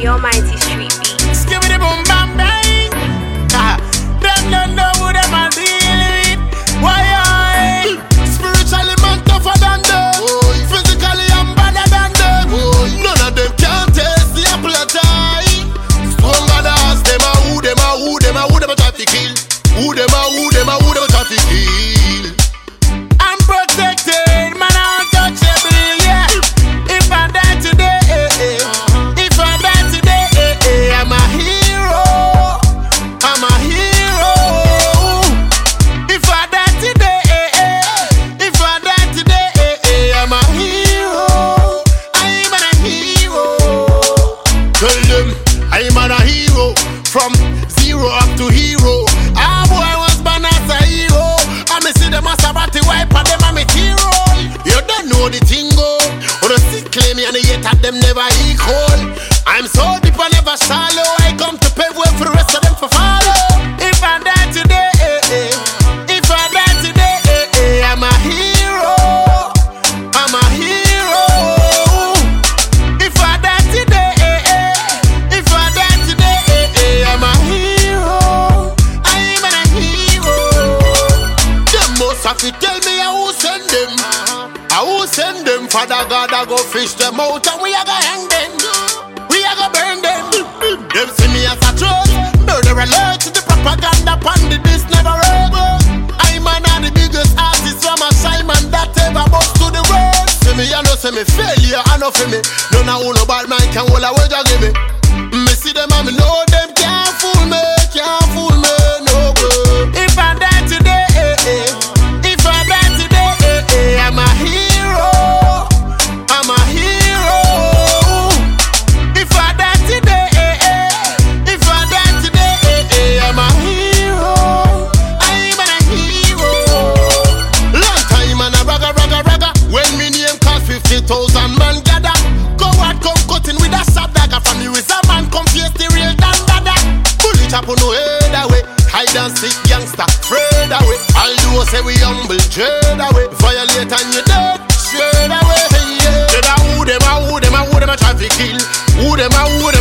the almighty street beat. To hero. Ah boy was born as a hero. I me see them a batty wipe and them a me hero. You don't know the tingo. Or the sick claim and the yet at them never equal. Them must have to tell me who send them. Uh-huh. I who send them, Father God, I go fish them out and we a go hang them. We a go burn them. Them see me as a trust. Murder alert the propaganda pan the this never work. I'm man of the biggest artist from Ashaiman that ever bust to the world. See me, I know say me failure, I know for me. None of who no bad man can hold a word you give me. Me see them and me know them can't fool me, can't thousand man gather. Go out come cutting with a sharp dagger from is a man come face the real dan dada. Bullet up on no head away. Hide and seek youngster, afraid away. All you say we humble, dread away. Violate and you dead, straight away. Yeah. Who them a who them a who them a try to kill. Who them a who them